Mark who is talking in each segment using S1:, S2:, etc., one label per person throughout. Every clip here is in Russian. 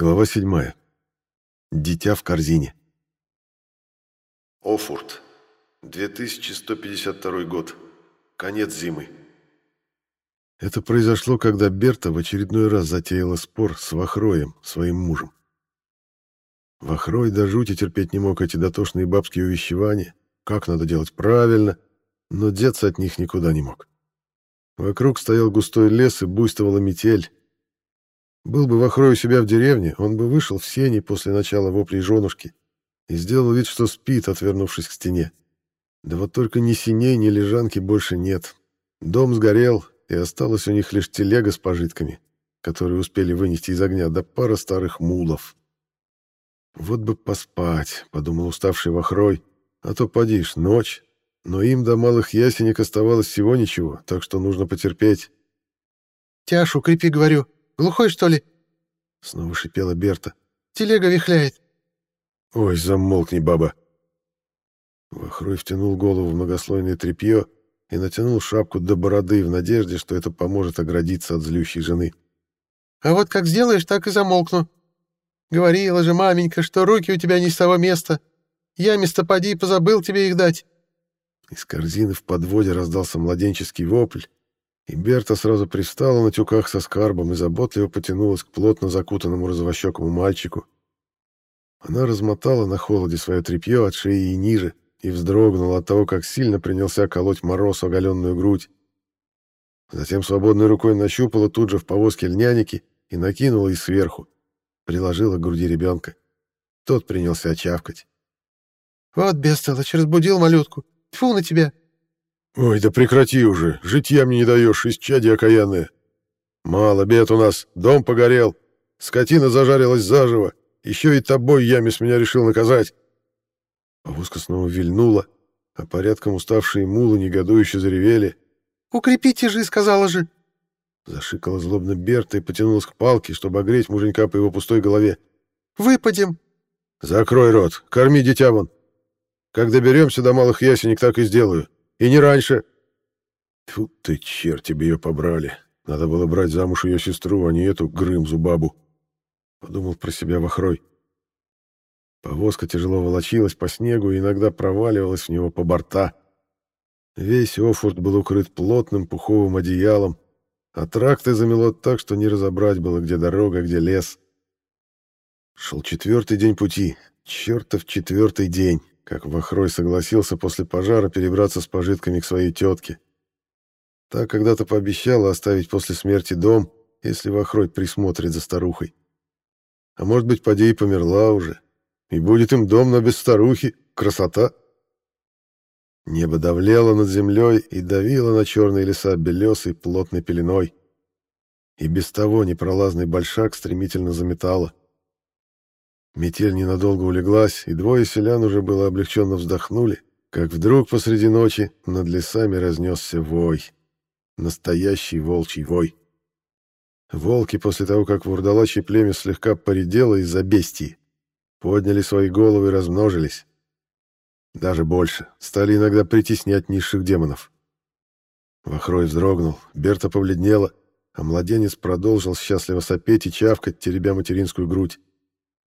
S1: Глава 7. Дитя в корзине.
S2: Офурт. 2152 год. Конец зимы.
S1: Это произошло, когда Берта в очередной раз затеяла спор с Вахроем, своим мужем. Вахрой до жути терпеть не мог эти дотошные бабские увещевания, как надо делать правильно, но деться от них никуда не мог. Вокруг стоял густой лес и буйствовала метель. Был бы Вахрой у себя в деревне, он бы вышел в сени после начала воплей женушки и сделал вид, что спит, отвернувшись к стене. Да вот только ни синей, ни лежанки больше нет. Дом сгорел, и осталась у них лишь телега с пожитками, которые успели вынести из огня, да пара старых мулов. «Вот бы поспать», — подумал уставший Вахрой, — «а то подишь, ночь». Но им до малых ясенек оставалось всего ничего, так что нужно потерпеть.
S3: «Тяшу, крепи, говорю. Глухой, что ли?»
S1: Снова шипела Берта.
S3: «Телега вихляет».
S1: «Ой, замолкни, баба!» Вахрой втянул голову в многослойное тряпье и натянул шапку до бороды в надежде, что это поможет оградиться от злющей жены.
S3: «А вот как сделаешь, так и замолкну. Говорила же маменька, что руки у тебя не с того места. Я, место поди, позабыл тебе их дать».
S1: Из корзины в подводе раздался младенческий вопль, и Берта сразу пристала на тюках со скарбом и заботливо потянулась к плотно закутанному розовощекому мальчику. Она размотала на холоде свое тряпье от шеи и ниже и вздрогнула от того, как сильно принялся колоть мороз оголенную грудь. Затем свободной рукой нащупала тут же в повозке льняники и накинула их сверху. Приложила к груди ребенка. Тот принялся чавкать.
S3: «Вот, бестолочь, разбудил малютку. Тьфу на тебя!»
S1: «Ой, да прекрати уже, житья мне не даешь, исчадие окаянное. Мало бед у нас, дом погорел, скотина зажарилась заживо, еще и тобой яме с меня решил наказать». Повозка снова вильнула, а порядком уставшие мулы негодующе заревели.
S3: «Укрепите же, сказала же!»
S1: Зашикала злобно Берта и потянулась к палке, чтобы огреть муженька по его пустой голове.
S3: «Выпадем!»
S1: «Закрой рот, корми дитя вон. Как доберемся до малых ясенек, так и сделаю. И не раньше. Тьфу ты, черт, тебе ее побрали. Надо было брать замуж ее сестру, а не эту Грымзу бабу. Подумал про себя Вахрой. Повозка тяжело волочилась по снегу и иногда проваливалась в него по борта. Весь Офурт был укрыт плотным пуховым одеялом, а тракты замело так, что не разобрать было, где дорога, где лес. Шел четвертый день пути, чертов четвертый день как Вахрой согласился после пожара перебраться с пожитками к своей тетке. Та когда-то пообещала оставить после смерти дом, если Вахрой присмотрит за старухой. А может быть, поди и померла уже, и будет им дом, но без старухи. Красота! Небо давлело над землей и давило на черные леса белесой плотной пеленой. И без того непролазный большак стремительно заметало. Метель ненадолго улеглась, и двое селян уже было облегченно вздохнули, как вдруг посреди ночи над лесами разнесся вой. Настоящий волчий вой. Волки после того, как вурдалачье племя слегка поредело из-за бестии, подняли свои головы и размножились. Даже больше. Стали иногда притеснять низших демонов. Вахрой вздрогнул, Берта побледнела, а младенец продолжил счастливо сопеть и чавкать, теребя материнскую грудь.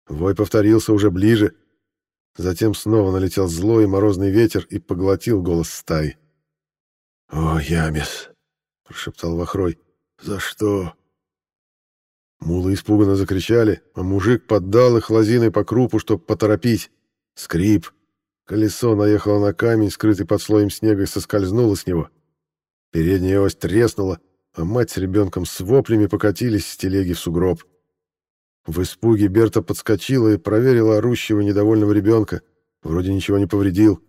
S1: Вой повторился уже ближе. Затем снова налетел злой морозный ветер и поглотил голос стаи. «О, Ямис!» — прошептал Вахрой. «За что?» Мулы испуганно закричали, а мужик поддал их лозиной по крупу, чтобы поторопить. Скрип. Колесо наехало на камень, скрытый под слоем снега, и соскользнуло с него. Передняя ось треснула, а мать с ребенком с воплями покатились с телеги в сугроб. В испуге Берта подскочила и проверила орущего недовольного ребенка. Вроде ничего не повредил.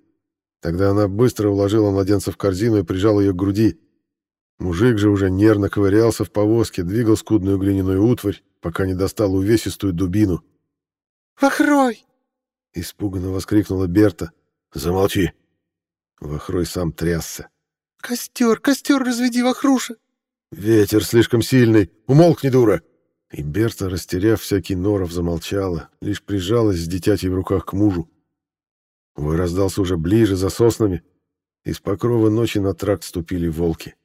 S1: Тогда она быстро уложила младенца в корзину и прижала ее к груди. Мужик же уже нервно ковырялся в повозке, двигал скудную глиняную утварь, пока не достал увесистую дубину.
S3: «Вахрой!»
S1: — испуганно воскликнула Берта. «Замолчи!» Вахрой сам трясся.
S3: «Костер, костер разведи, Вахруша!»
S1: «Ветер слишком сильный! Умолкни, дура!» И Берта, растеряв всякий норов, замолчала, лишь прижалась с дитятей в руках к мужу. Вой раздался уже ближе, за соснами. Из покрова ночи на тракт ступили волки.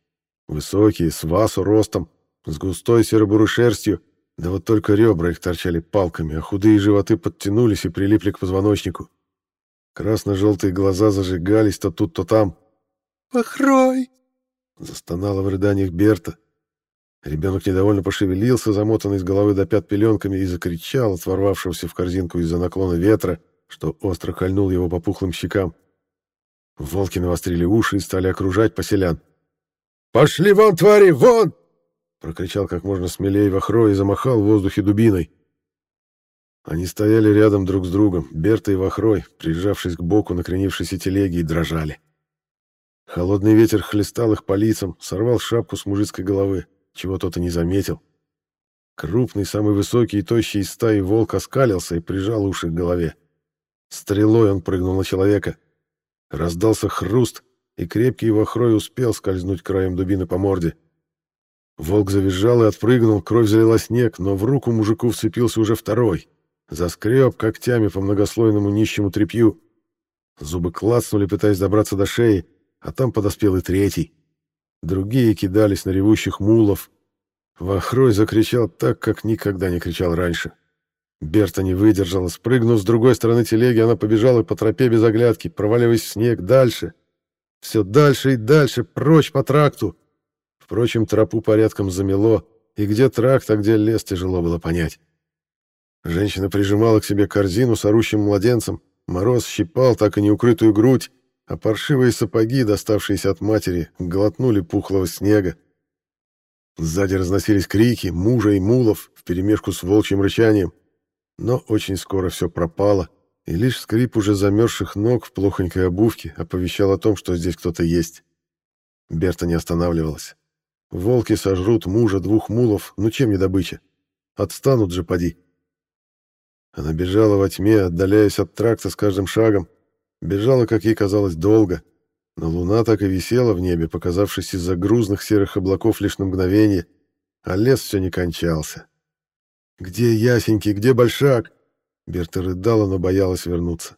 S1: Высокие, с васу ростом, с густой серо шерстью, Да вот только ребра их торчали палками, а худые животы подтянулись и прилипли к позвоночнику. Красно-желтые глаза зажигались то тут, то там.
S3: «Похрой!»
S1: — застонала в рыданиях Берта. Ребенок недовольно пошевелился, замотанный с головы до пят пеленками, и закричал от ворвавшегося в корзинку из-за наклона ветра, что остро кольнул его по пухлым щекам. Волки навострили уши и стали окружать поселян. «Пошли вон, твари, вон!» Прокричал как можно смелее Вахро и замахал в воздухе дубиной. Они стояли рядом друг с другом, Берта и Вахрой, прижавшись к боку накренившейся телеги, и дрожали. Холодный ветер хлестал их по лицам, сорвал шапку с мужицкой головы, чего тот и не заметил. Крупный, самый высокий и тощий из стаи волк оскалился и прижал уши к голове. Стрелой он прыгнул на человека. Раздался хруст, и крепкий вахрой успел скользнуть краем дубины по морде. Волк завизжал и отпрыгнул, кровь залила снег, но в руку мужику вцепился уже второй. Заскреб когтями по многослойному нищему тряпью. Зубы клацнули, пытаясь добраться до шеи, а там подоспел и третий. Другие кидались на ревущих мулов. Вахрой закричал так, как никогда не кричал раньше. Берта не выдержала. Спрыгнув с другой стороны телеги, она побежала по тропе без оглядки, проваливаясь в снег дальше. Все дальше и дальше, прочь по тракту. Впрочем, тропу порядком замело, и где тракт, а где лес, тяжело было понять. Женщина прижимала к себе корзину с орущим младенцем, мороз щипал так и неукрытую грудь, а паршивые сапоги, доставшиеся от матери, глотнули пухлого снега. Сзади разносились крики мужа и мулов вперемешку с волчьим рычанием, но очень скоро все пропало, и лишь скрип уже замерзших ног в плохонькой обувке оповещал о том, что здесь кто-то есть. Берта не останавливалась. Волки сожрут мужа двух мулов, ну чем не добыча? Отстанут же, поди. Она бежала во тьме, отдаляясь от тракта с каждым шагом. Бежала, как ей казалось, долго. Но луна так и висела в небе, показавшись из-за грузных серых облаков лишь на мгновение, а лес все не кончался. «Где ясенький, где большак?» Берта рыдала, но боялась вернуться.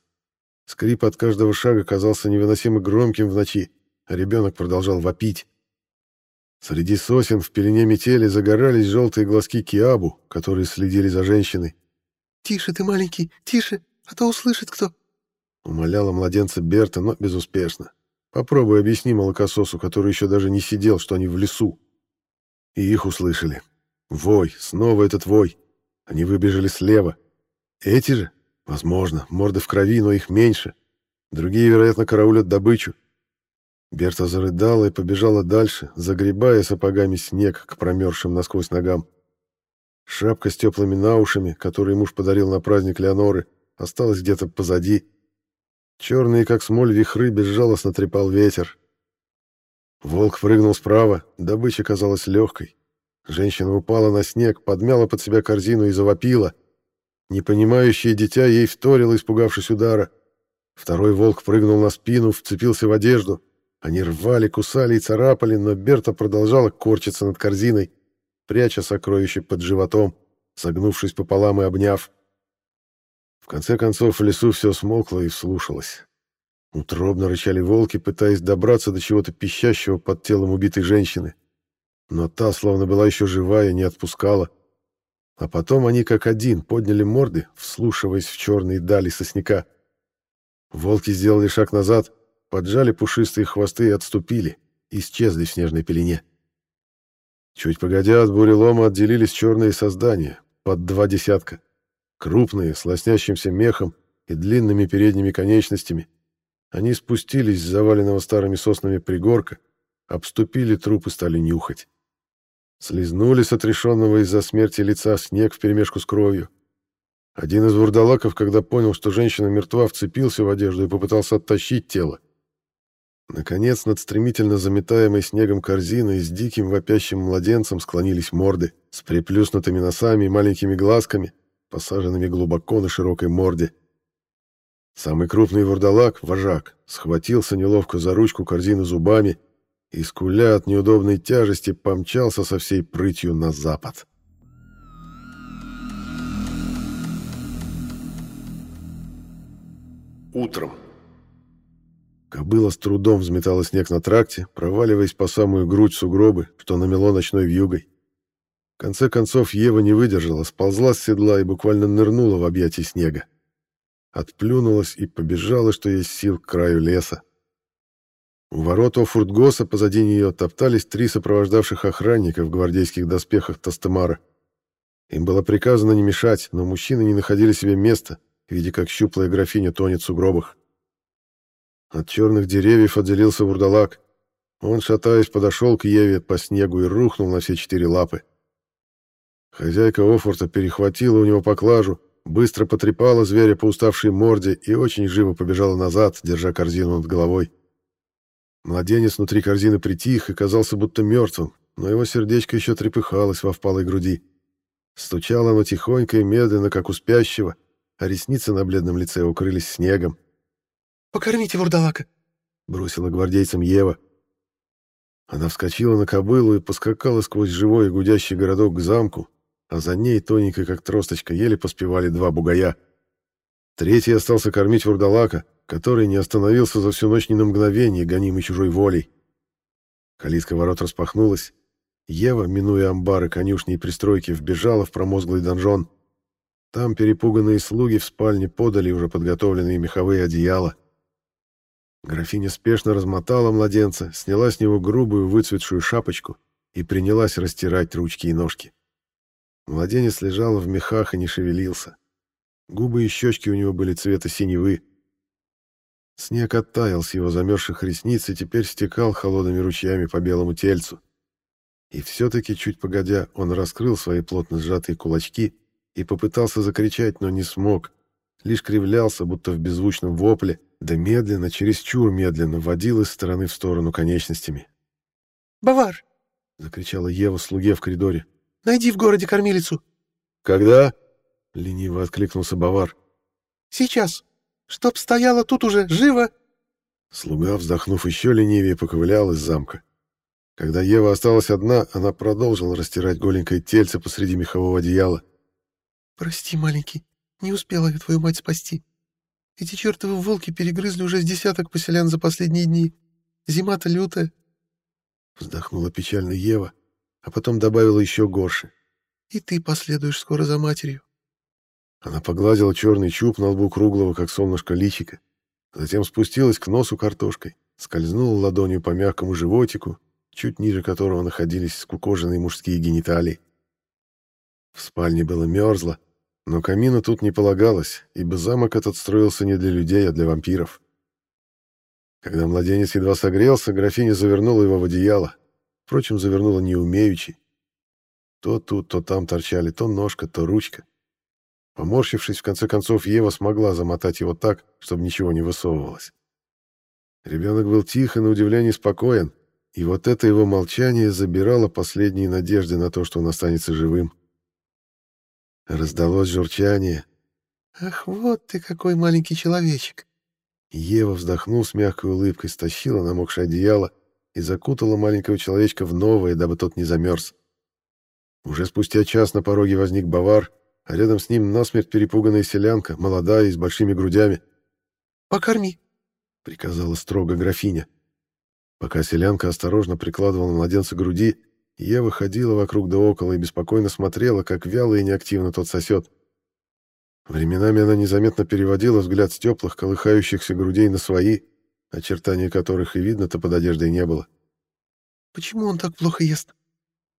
S1: Скрип от каждого шага казался невыносимо громким в ночи, а ребенок продолжал вопить. Среди сосен в пелене метели загорались желтые глазки Киабу, которые следили за женщиной.
S3: «Тише ты, маленький, тише, а то услышит кто!»
S1: Умоляла младенца Берта, но безуспешно. Попробуй объясни молокососу, который еще даже не сидел, что они в лесу. И их услышали. Вой, снова этот вой. Они выбежали слева. Эти же? Возможно, морды в крови, но их меньше. Другие, вероятно, караулят добычу. Берта зарыдала и побежала дальше, загребая сапогами снег к промерзшим насквозь ногам. Шапка с теплыми наушами, которую муж подарил на праздник Леоноры, осталась где-то позади. Черные, как смоль, вихры безжалостно трепал ветер. Волк прыгнул справа, добыча казалась легкой. Женщина упала на снег, подмяла под себя корзину и завопила. Непонимающее дитя ей вторило, испугавшись удара. Второй волк прыгнул на спину, вцепился в одежду — они рвали, кусали и царапали, но Берта продолжала корчиться над корзиной, пряча сокровище под животом, согнувшись пополам и обняв. Конце концов в лесу все смолкло и вслушалось. Утробно рычали волки, пытаясь добраться до чего-то пищащего под телом убитой женщины. Но та, словно была еще живая, не отпускала. А потом они как один подняли морды, вслушиваясь в черные дали сосняка. Волки сделали шаг назад — поджали пушистые хвосты и отступили, исчезли в снежной пелене. Чуть погодя от бурелома отделились черные создания, под два десятка. Крупные, с лоснящимся мехом и длинными передними конечностями. Они спустились с заваленного старыми соснами пригорка, обступили труп и стали нюхать. Слизнули с отрешенного из-за смерти лица снег вперемешку с кровью. Один из вурдалаков, когда понял, что женщина мертва, вцепился в одежду и попытался оттащить тело. Наконец, над стремительно заметаемой снегом корзиной с диким вопящим младенцем склонились морды с приплюснутыми носами и маленькими глазками, посаженными глубоко на широкой морде. Самый крупный вурдалак, вожак, схватился неловко за ручку корзины зубами и, скуля от неудобной тяжести, помчался со всей прытью на запад.
S2: Утром.
S1: Кобыла с трудом взметала снег на тракте, проваливаясь по самую грудь сугробы, что намело ночной вьюгой. Конце концов Ева не выдержала, сползла с седла и буквально нырнула в объятия снега. Отплюнулась и побежала, что есть сил, к краю леса. У ворот Офуртгоса позади нее топтались три сопровождавших охранника в гвардейских доспехах Тастемара. Им было приказано не мешать, но мужчины не находили себе места, видя, как щуплая графиня тонет в сугробах. От черных деревьев отделился вурдалак. Он, шатаясь, подошел к Еве по снегу и рухнул на все четыре лапы. Хозяйка Офорта перехватила у него поклажу, быстро потрепала зверя по уставшей морде и очень живо побежала назад, держа корзину над головой. Младенец внутри корзины притих и казался будто мертвым, но его сердечко еще трепыхалось во впалой груди. Стучало оно тихонько и медленно, как у спящего, а ресницы на бледном лице укрылись снегом.
S3: «Покормите вурдалака!»
S1: — бросила гвардейцам Ева. Она вскочила на кобылу и поскакала сквозь живой и гудящий городок к замку, а за ней, тоненькой как тросточка, еле поспевали два бугая. Третий остался кормить вурдалака, который не остановился за всю ночь ни на мгновение, гонимый чужой волей. Калитка ворот распахнулась, Ева, минуя амбары, конюшни и пристройки, вбежала в промозглый донжон. Там перепуганные слуги в спальне подали уже подготовленные меховые одеяла. Графиня спешно размотала младенца, сняла с него грубую выцветшую шапочку и принялась растирать ручки и ножки. Младенец лежал в мехах и не шевелился. Губы и щечки у него были цвета синевы. Снег оттаял с его замерзших ресниц и теперь стекал холодными ручьями по белому тельцу. И все-таки, чуть погодя, он раскрыл свои плотно сжатые кулачки и попытался закричать, но не смог. Лишь кривлялся, будто в беззвучном вопле, да медленно, чересчур медленно, водил из стороны в сторону конечностями.
S3: «Бавар!»
S1: — закричала Ева слуге в коридоре.
S3: «Найди в городе кормилицу!»
S1: «Когда?» — лениво откликнулся Бавар.
S3: «Сейчас! Чтоб стояла тут уже, живо!»
S1: Слуга, вздохнув еще ленивее, поковылял из замка. Когда Ева осталась одна, она продолжила растирать голенькое тельце посреди мехового одеяла.
S3: «Прости, маленький, не успела я твою мать спасти. Эти чертовы волки перегрызли уже с десяток поселян за последние дни. Зима-то лютая».
S1: Вздохнула печально Ева, а потом добавила еще горше.
S3: «И ты последуешь скоро за матерью».
S1: Она погладила черный чуб на лбу круглого, как солнышко, личика. Затем спустилась к носу картошкой, скользнула ладонью по мягкому животику чуть ниже которого находились скукоженные мужские гениталии. В спальне было мерзло, но камина тут не полагалось, ибо замок этот строился не для людей, а для вампиров. Когда младенец едва согрелся, графиня завернула его в одеяло. Впрочем, завернула не умеючи. То тут, то там торчали то ножка, то ручка. Поморщившись, в конце концов, Ева смогла замотать его так, чтобы ничего не высовывалось. Ребенок был тих и, на удивление, спокоен, и вот это его молчание забирало последние надежды на то, что он останется живым. Раздалось журчание.
S3: «Ах, вот ты какой маленький человечек!»
S1: Ева, вздохнув с мягкой улыбкой, стащила намокшее одеяло и закутала маленького человечка в новое, дабы тот не замерз. Уже спустя час на пороге возник Бавар, а рядом с ним насмерть перепуганная селянка, молодая и с большими грудями.
S3: «Покорми», —
S1: приказала строго графиня. Пока селянка осторожно прикладывала младенца к груди, я выходила вокруг да около и беспокойно смотрела, как вяло и неактивно тот сосет. Временами она незаметно переводила взгляд с теплых, колыхающихся грудей на свои, очертания которых и видно-то под одеждой не было.
S3: «Почему он так плохо ест?»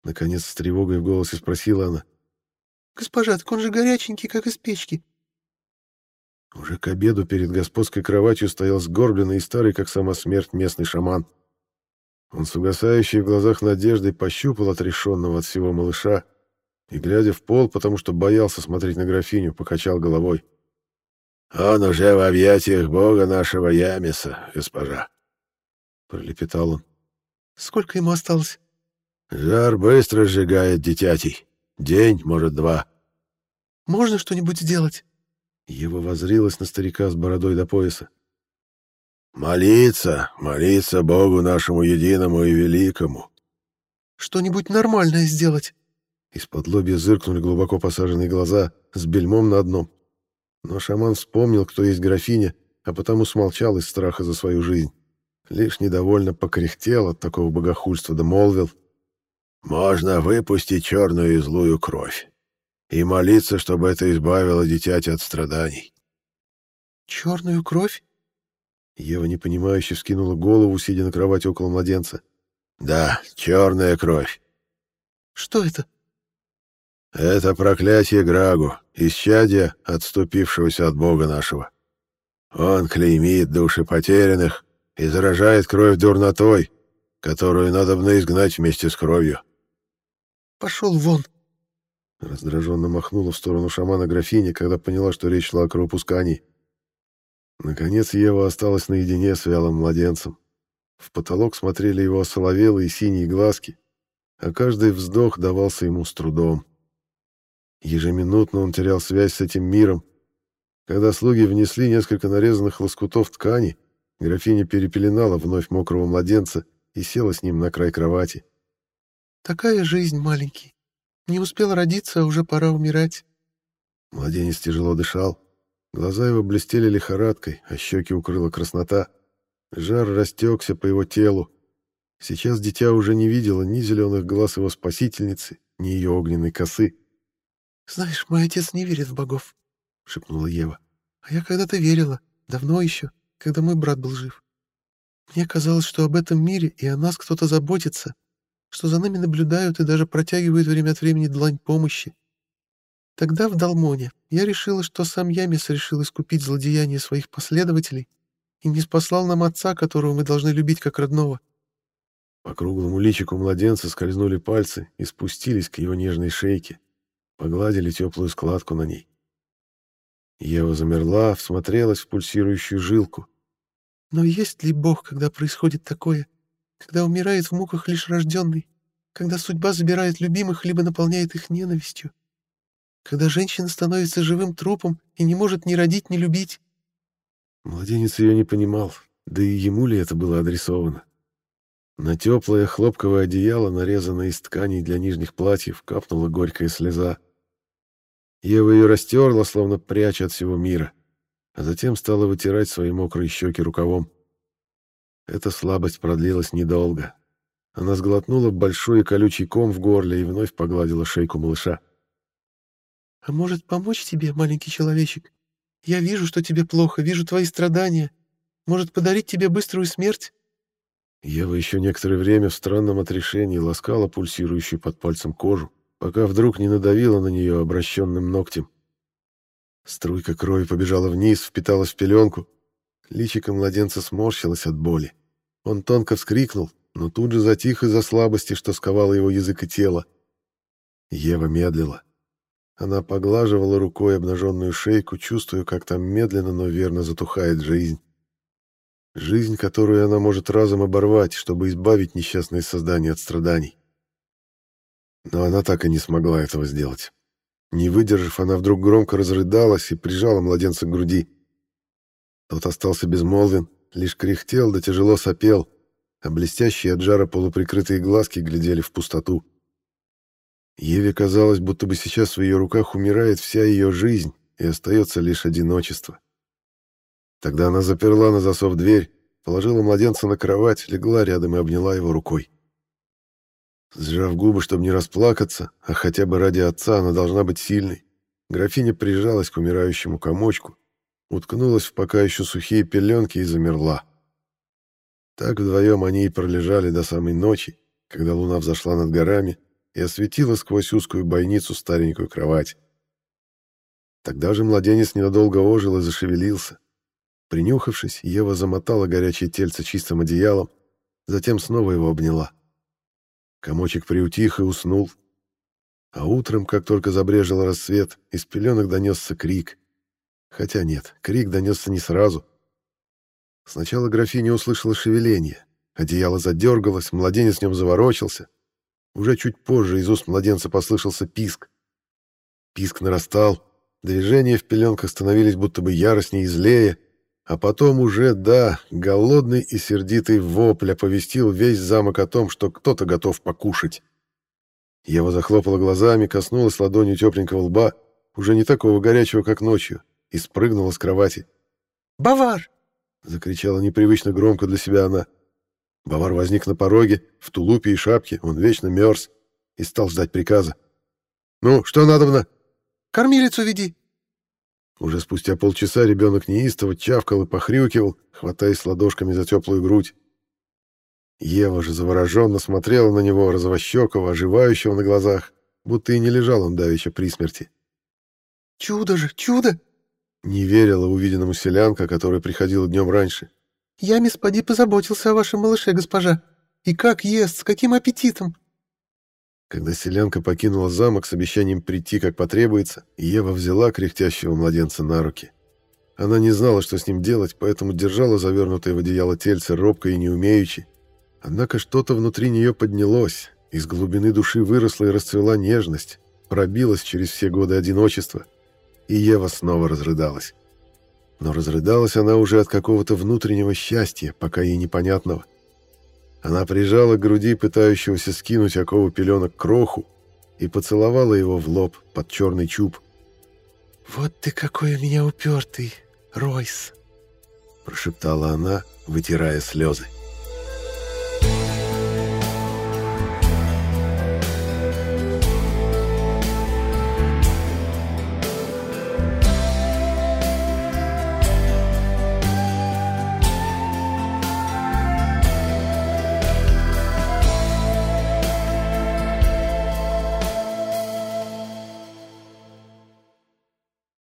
S1: Наконец, с тревогой в голосе спросила она.
S3: «Госпожа, так он же горяченький, как из печки».
S1: Уже к обеду перед господской кроватью стоял сгорбленный и старый, как сама смерть, местный шаман. Он с угасающей в глазах надеждой пощупал отрешенного от всего малыша и, глядя в пол, потому что боялся смотреть на графиню, покачал головой. «Он уже в объятиях бога нашего Ямиса, госпожа», — пролепетал он.
S3: «Сколько ему осталось?»
S1: «Жар быстро сжигает дитятей. День, может, два».
S3: «Можно что-нибудь сделать?»
S1: Ева возрилась на старика с бородой до пояса. Молиться, молиться Богу нашему единому и великому.
S3: Что-нибудь нормальное сделать.
S1: Из-под лобья зыркнули глубоко посаженные глаза с бельмом на одном. Но шаман вспомнил, кто есть графиня, а потому смолчал из страха за свою жизнь. Лишь недовольно покряхтел от такого богохульства, да молвил. можно выпустить черную и злую кровь и молиться, чтобы это избавило дитяти от страданий.
S3: «Черную кровь?»
S1: Ева непонимающе вскинула голову, сидя на кровати около младенца. «Да, черная кровь».
S3: «Что это?»
S1: «Это проклятие Грагу, исчадия, отступившегося от Бога нашего. Он клеймит души потерянных и заражает кровь дурнотой, которую надо бы изгнать вместе с кровью».
S3: «Пошел вон!»
S1: Раздраженно махнула в сторону шамана графини, когда поняла, что речь шла о кровопускании. Наконец Ева осталась наедине с вялым младенцем. В потолок смотрели его осоловелые синие глазки, а каждый вздох давался ему с трудом. Ежеминутно он терял связь с этим миром. Когда слуги внесли несколько нарезанных лоскутов ткани, графиня перепеленала вновь мокрого младенца и села с ним на край кровати.
S3: «Такая жизнь, маленький. Не успел родиться, а уже пора умирать».
S1: Младенец тяжело дышал. Глаза его блестели лихорадкой, а щеки укрыла краснота. Жар растекся по его телу. Сейчас дитя уже не видело ни зеленых глаз его спасительницы, ни ее огненной косы.
S3: «Знаешь, мой отец не верит в богов», — шепнула Ева. «А я когда-то верила, давно еще, когда мой брат был жив. Мне казалось, что об этом мире и о нас кто-то заботится, что за нами наблюдают и даже протягивают время от времени длань помощи. Тогда в Далмоне я решила, что сам Ямис решил искупить злодеяния своих последователей и не спаслал нам отца, которого мы должны любить как родного.
S1: По круглому личику младенца скользнули пальцы и спустились к его нежной шейке, погладили теплую складку на ней. Ева замерла, всмотрелась в пульсирующую жилку.
S3: Но есть ли Бог, когда происходит такое? Когда умирает в муках лишь рожденный? Когда судьба забирает любимых, либо наполняет их ненавистью? Когда женщина становится живым трупом и не может ни родить, ни любить?
S1: Младенец ее не понимал, да и ему ли это было адресовано. На теплое хлопковое одеяло, нарезанное из тканей для нижних платьев, капнула горькая слеза. Ева ее растерла, словно пряча от всего мира, а затем стала вытирать свои мокрые щеки рукавом. Эта слабость продлилась недолго. Она сглотнула большой и колючий ком в горле и вновь погладила шейку малыша.
S3: «А может, помочь тебе, маленький человечек? Я вижу, что тебе плохо, вижу твои страдания. Может, подарить тебе быструю смерть?»
S1: Ева еще некоторое время в странном отрешении ласкала пульсирующую под пальцем кожу, пока вдруг не надавила на нее обращенным ногтем. Струйка крови побежала вниз, впиталась в пеленку. Личико младенца сморщилось от боли. Он тонко вскрикнул, но тут же затих из-за слабости, что сковало его язык и тело. Ева медлила. Она поглаживала рукой обнаженную шейку, чувствуя, как там медленно, но верно затухает жизнь. Жизнь, которую она может разом оборвать, чтобы избавить несчастное создание от страданий. Но она так и не смогла этого сделать. Не выдержав, она вдруг громко разрыдалась и прижала младенца к груди. Тот остался безмолвен, лишь кряхтел да тяжело сопел, а блестящие от жара полуприкрытые глазки глядели в пустоту. Еве казалось, будто бы сейчас в ее руках умирает вся ее жизнь, и остается лишь одиночество. Тогда она заперла на засов дверь, положила младенца на кровать, легла рядом и обняла его рукой. Сжав губы, чтобы не расплакаться, а хотя бы ради отца она должна быть сильной, графиня прижалась к умирающему комочку, уткнулась в пока еще сухие пеленки и замерла. Так вдвоем они и пролежали до самой ночи, когда луна взошла над горами, и осветила сквозь узкую бойницу старенькую кровать. Тогда же младенец ненадолго ожил и зашевелился. Принюхавшись, Ева замотала горячее тельце чистым одеялом, затем снова его обняла. Комочек приутих и уснул. А утром, как только забрежил рассвет, из пеленок донесся крик. Хотя нет, крик донесся не сразу. Сначала графиня услышала шевеление. Одеяло задергалось, младенец в нем заворочился — уже чуть позже из уст младенца послышался писк. Писк нарастал, движения в пеленках становились будто бы яростнее и злее, а потом уже, да, голодный и сердитый вопль оповестил весь замок о том, что кто-то готов покушать. Ева захлопала глазами, коснулась ладонью тепленького лба, уже не такого горячего, как ночью, и спрыгнула с кровати.
S3: «Бавар!»
S1: — закричала непривычно громко для себя она. Бавар возник на пороге, в тулупе и шапке, он вечно мерз. и стал ждать приказа. «Ну, что надобно?»
S3: «Кормилицу веди!»
S1: Уже спустя полчаса ребенок неистово чавкал и похрюкивал, хватаясь ладошками за теплую грудь. Ева же завороженно смотрела на него, розовощекого, оживающего на глазах, будто и не лежал он давеча при смерти.
S3: «Чудо же, чудо!»
S1: Не верила увиденному селянка, который приходил днем раньше.
S3: «Я, мисс позаботился о вашем малыше, госпожа. И как ест, с каким аппетитом!»
S1: Когда селянка покинула замок с обещанием прийти, как потребуется, Ева взяла кряхтящего младенца на руки. Она не знала, что с ним делать, поэтому держала завернутое в одеяло тельце робко и неумеючи. Однако что-то внутри нее поднялось, из глубины души выросла и расцвела нежность, пробилась через все годы одиночества, и Ева снова разрыдалась. Но разрыдалась она уже от какого-то внутреннего счастья, пока ей непонятного. Она прижала к груди пытающегося скинуть окову пеленок кроху и поцеловала его в лоб под черный чуб.
S3: «Вот ты какой у меня упертый, Ройс!»
S1: прошептала она, вытирая слезы.